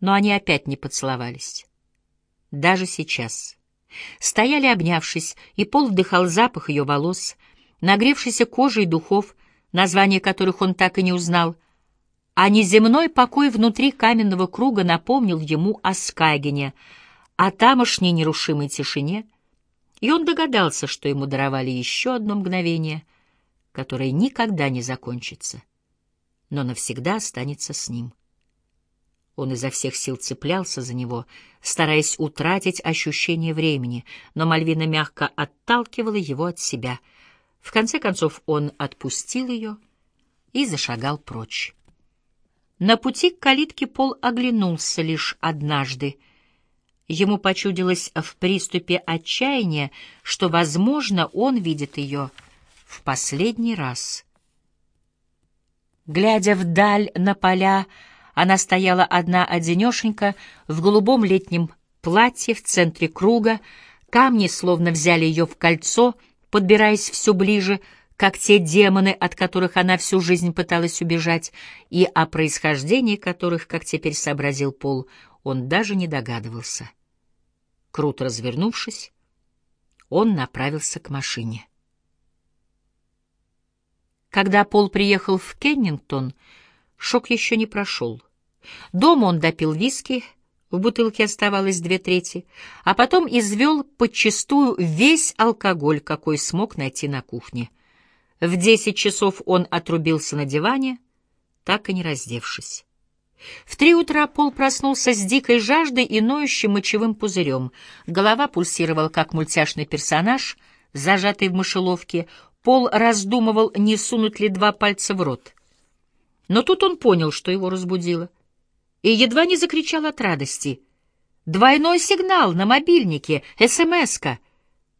Но они опять не поцеловались. Даже сейчас. Стояли обнявшись, и Пол вдыхал запах ее волос, нагревшейся кожи и духов, название которых он так и не узнал, а неземной покой внутри каменного круга напомнил ему о Скагине, о тамошней нерушимой тишине, и он догадался, что ему даровали еще одно мгновение, которое никогда не закончится, но навсегда останется с ним. Он изо всех сил цеплялся за него, стараясь утратить ощущение времени, но Мальвина мягко отталкивала его от себя. В конце концов он отпустил ее и зашагал прочь. На пути к калитке Пол оглянулся лишь однажды. Ему почудилось в приступе отчаяния, что, возможно, он видит ее в последний раз. Глядя вдаль на поля, она стояла одна-одинешенька в голубом летнем платье в центре круга, камни словно взяли ее в кольцо, подбираясь все ближе, как те демоны, от которых она всю жизнь пыталась убежать, и о происхождении которых, как теперь сообразил Пол, он даже не догадывался. Круто развернувшись, он направился к машине. Когда Пол приехал в Кеннингтон, Шок еще не прошел. Дома он допил виски, в бутылке оставалось две трети, а потом извел подчистую весь алкоголь, какой смог найти на кухне. В десять часов он отрубился на диване, так и не раздевшись. В три утра Пол проснулся с дикой жаждой и ноющим мочевым пузырем. Голова пульсировала, как мультяшный персонаж, зажатый в мышеловке. Пол раздумывал, не сунуть ли два пальца в рот. Но тут он понял, что его разбудило, и едва не закричал от радости. Двойной сигнал на мобильнике, СМС-ка.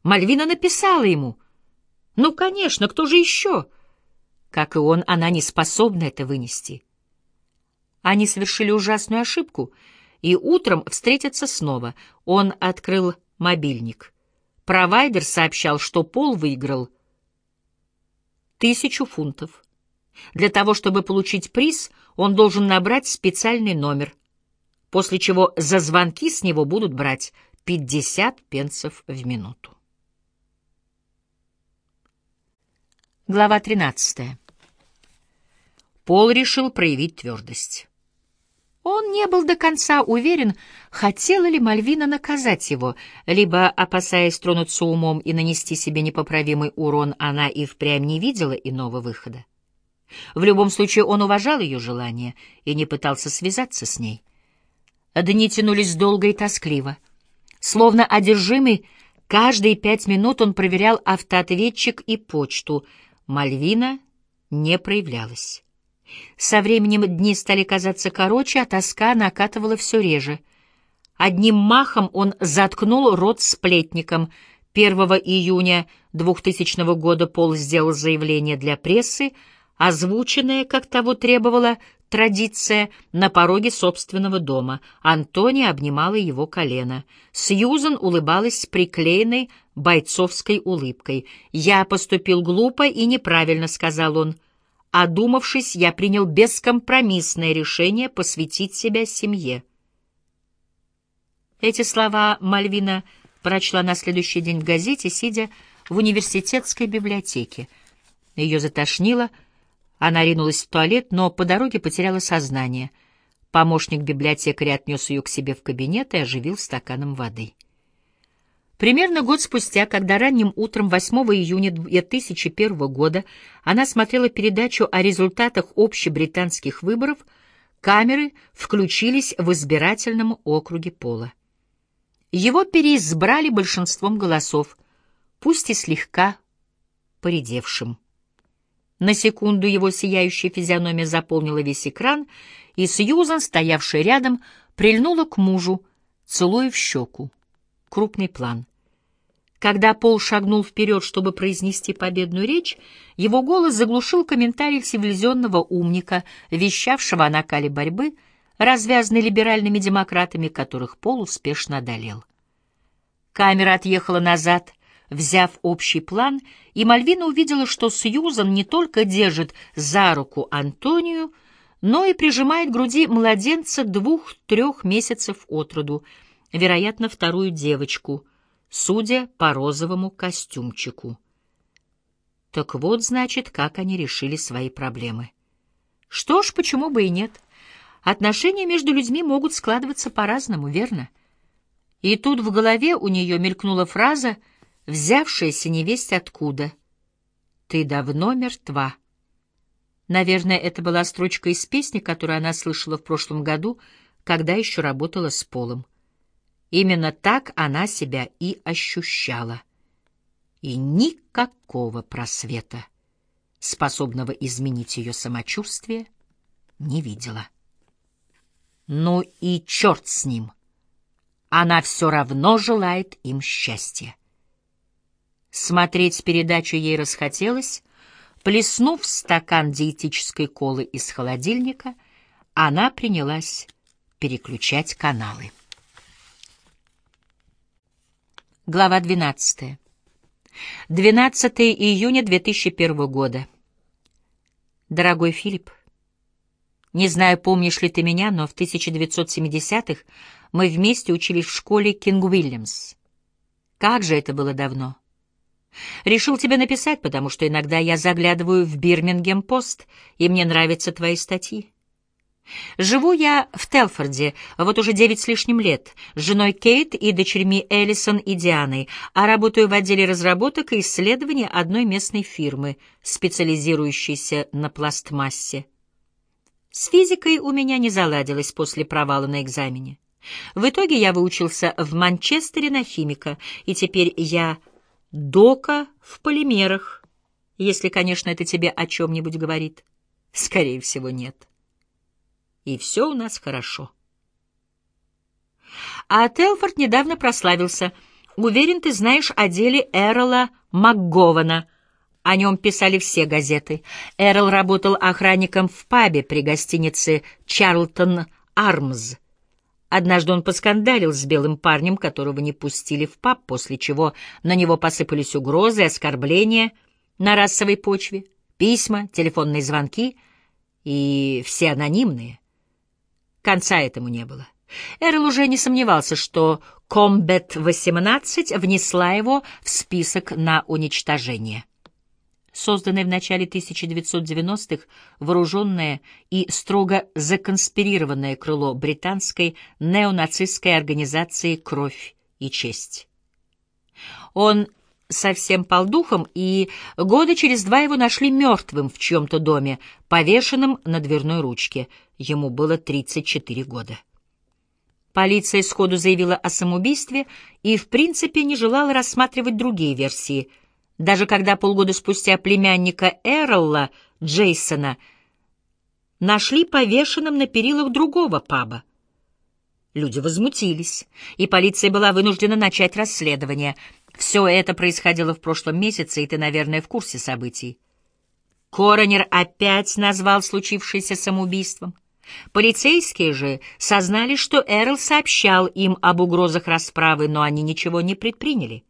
Мальвина написала ему. Ну, конечно, кто же еще? Как и он, она не способна это вынести. Они совершили ужасную ошибку, и утром встретятся снова. Он открыл мобильник. Провайдер сообщал, что Пол выиграл тысячу фунтов. Для того, чтобы получить приз, он должен набрать специальный номер, после чего за звонки с него будут брать 50 пенсов в минуту. Глава 13. Пол решил проявить твердость. Он не был до конца уверен, хотела ли Мальвина наказать его, либо, опасаясь тронуться умом и нанести себе непоправимый урон, она и впрямь не видела иного выхода. В любом случае он уважал ее желание и не пытался связаться с ней. Дни тянулись долго и тоскливо. Словно одержимый, каждые пять минут он проверял автоответчик и почту. Мальвина не проявлялась. Со временем дни стали казаться короче, а тоска накатывала все реже. Одним махом он заткнул рот сплетником. 1 июня 2000 года Пол сделал заявление для прессы, озвученное, как того требовала традиция, на пороге собственного дома. Антония обнимала его колено. Сьюзан улыбалась с приклеенной бойцовской улыбкой. «Я поступил глупо и неправильно», — сказал он. Одумавшись, я принял бескомпромиссное решение посвятить себя семье. Эти слова Мальвина прочла на следующий день в газете, сидя в университетской библиотеке. Ее затошнило — она ринулась в туалет, но по дороге потеряла сознание. Помощник библиотекаря отнес ее к себе в кабинет и оживил стаканом воды. Примерно год спустя, когда ранним утром 8 июня 2001 года она смотрела передачу о результатах общебританских выборов, камеры включились в избирательном округе Пола. Его переизбрали большинством голосов, пусть и слегка поредевшим. На секунду его сияющая физиономия заполнила весь экран, и Сьюзан, стоявшая рядом, прильнула к мужу, целуя в щеку. Крупный план. Когда Пол шагнул вперед, чтобы произнести победную речь, его голос заглушил комментарий телевизионного умника, вещавшего о накале борьбы, развязанной либеральными демократами, которых Пол успешно одолел. Камера отъехала назад — Взяв общий план, и Мальвина увидела, что Сьюзан не только держит за руку Антонию, но и прижимает к груди младенца двух-трех месяцев от роду, вероятно, вторую девочку, судя по розовому костюмчику. Так вот, значит, как они решили свои проблемы. Что ж, почему бы и нет? Отношения между людьми могут складываться по-разному, верно? И тут в голове у нее мелькнула фраза, взявшаяся невесть откуда. «Ты давно мертва». Наверное, это была строчка из песни, которую она слышала в прошлом году, когда еще работала с Полом. Именно так она себя и ощущала. И никакого просвета, способного изменить ее самочувствие, не видела. Ну и черт с ним! Она все равно желает им счастья. Смотреть передачу ей расхотелось, Плеснув стакан диетической колы из холодильника, она принялась переключать каналы. Глава 12. 12 июня 2001 года. Дорогой Филипп, не знаю, помнишь ли ты меня, но в 1970-х мы вместе учились в школе Кинг-Уильямс. Как же это было давно! Решил тебе написать, потому что иногда я заглядываю в Бирмингем-Пост, и мне нравятся твои статьи. Живу я в Телфорде вот уже девять с лишним лет, с женой Кейт и дочерьми Эллисон и Дианой, а работаю в отделе разработок и исследований одной местной фирмы, специализирующейся на пластмассе. С физикой у меня не заладилось после провала на экзамене. В итоге я выучился в Манчестере на химика, и теперь я Дока в полимерах, если, конечно, это тебе о чем-нибудь говорит. Скорее всего, нет. И все у нас хорошо. А Телфорд недавно прославился. Уверен, ты знаешь о деле Эрола МакГована. О нем писали все газеты. Эрол работал охранником в пабе при гостинице «Чарлтон Армз». Однажды он поскандалил с белым парнем, которого не пустили в паб, после чего на него посыпались угрозы, оскорбления на расовой почве, письма, телефонные звонки и все анонимные. Конца этому не было. Эрл уже не сомневался, что Комбет-18 внесла его в список на уничтожение. Созданное в начале 1990-х вооруженное и строго законспирированное крыло британской неонацистской организации «Кровь и честь». Он совсем пал духом, и года через два его нашли мертвым в чьем-то доме, повешенным на дверной ручке. Ему было 34 года. Полиция сходу заявила о самоубийстве и, в принципе, не желала рассматривать другие версии – даже когда полгода спустя племянника Эролла, Джейсона, нашли повешенным на перилах другого паба. Люди возмутились, и полиция была вынуждена начать расследование. Все это происходило в прошлом месяце, и ты, наверное, в курсе событий. Коронер опять назвал случившееся самоубийством. Полицейские же сознали, что Эрл сообщал им об угрозах расправы, но они ничего не предприняли.